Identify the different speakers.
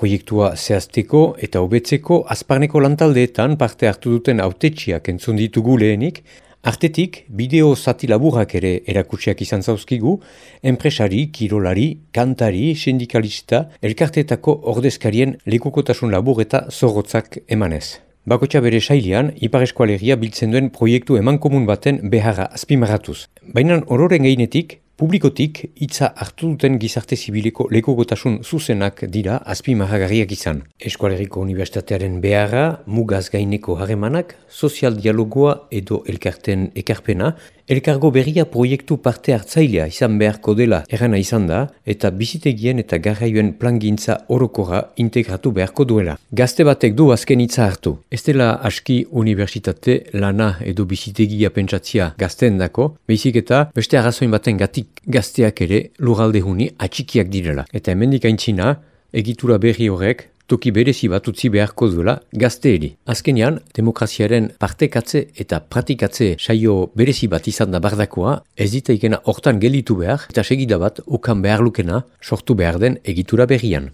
Speaker 1: Proiektua zehazteko eta hobetzeko azparneko lantaldeetan parte hartu duten autetxiak entzun ditugu lehenik, Artetik, bideo zati laburrak ere erakutsiak izan zauzkigu, enpresari, kirolari, kantari, sindikalista, elkarteetako ordezkarien lekukotasun labur eta zorrotzak emanez. Bakotxa bere sailean, Ipar Eskualegia biltzen duen proiektu eman komun baten beharra azpimaratuz. Baina ororen gainetik, Publikotik hitza hartu duten gizarte zibileko lekogotasun zuzenak dira azpimarragarriak izan. Eskualeriko Unibertsitatearen beharra, mugaz gaineko harremanak, sozial dialogoa edo elkarten ekarpena, Elkargo berria proiektu parte hartzailea izan beharko dela erana izan da eta bizitegien eta garraioen plangintza orokora integratu beharko duela. Gazte batek du azken hitza hartu. Ez dela aski unibertsitate lana edo bizitegia pentsatzia gazten dako, behizik eta beste arrazoin baten gatik gazteak ere luralde huni atxikiak direla. Eta hemendik aintzina, egitura berri horrek toki berezi bat utzi beharko duela gazteeri. Azkenean, demokraziaren partekatze eta pratikatze saio berezi bat izan da bardakoa, ez dita ikena hortan gelitu behar eta segida bat ukan behar lukena sortu behar den egitura berrian.